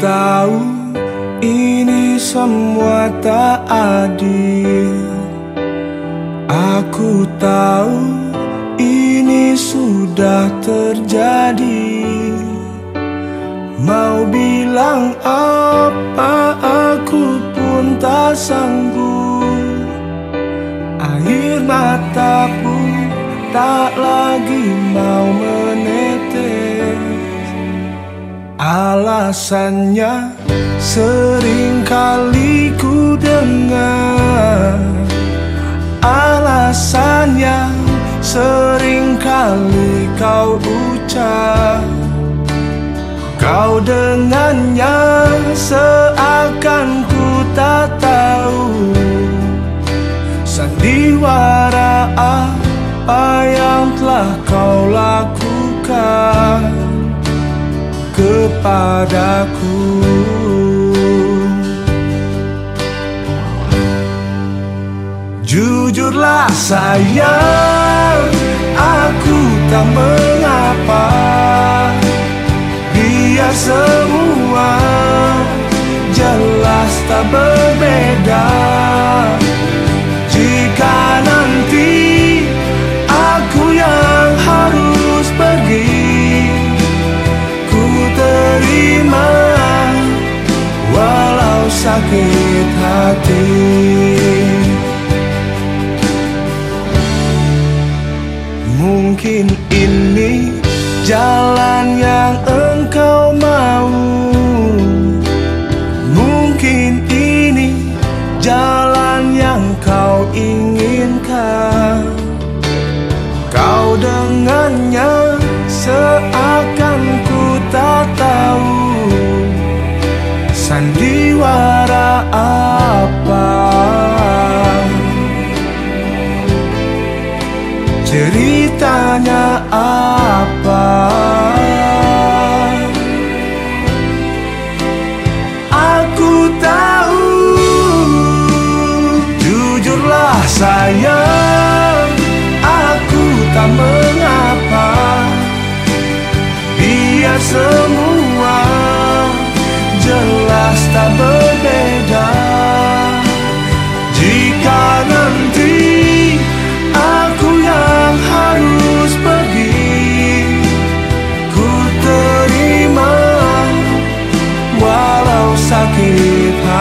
tahu ini semua tak adil. Aku tahu ini sudah terjadi. Mau bilang apa aku pun tak sanggup. Air mata pun tak lagi mau menetes Alasannya sering kali ku dengar. Alasannya sering kali kau ucap. Kau dengannya seakan ku tak tahu. Sandiwara apa yang telah kau lakukan kepadaku. Jujurlah sayang Aku tak mengapa. Biar semua Jelas tak berbeda sakit hati. Mungkin ini jalan yang engkau mau. Mungkin Sandiwara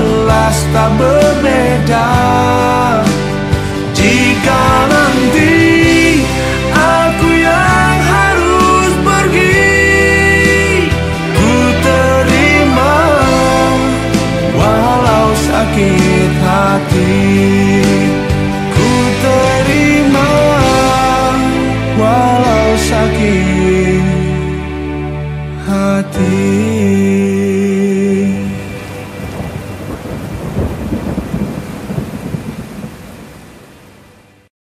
Jelas tak berbeda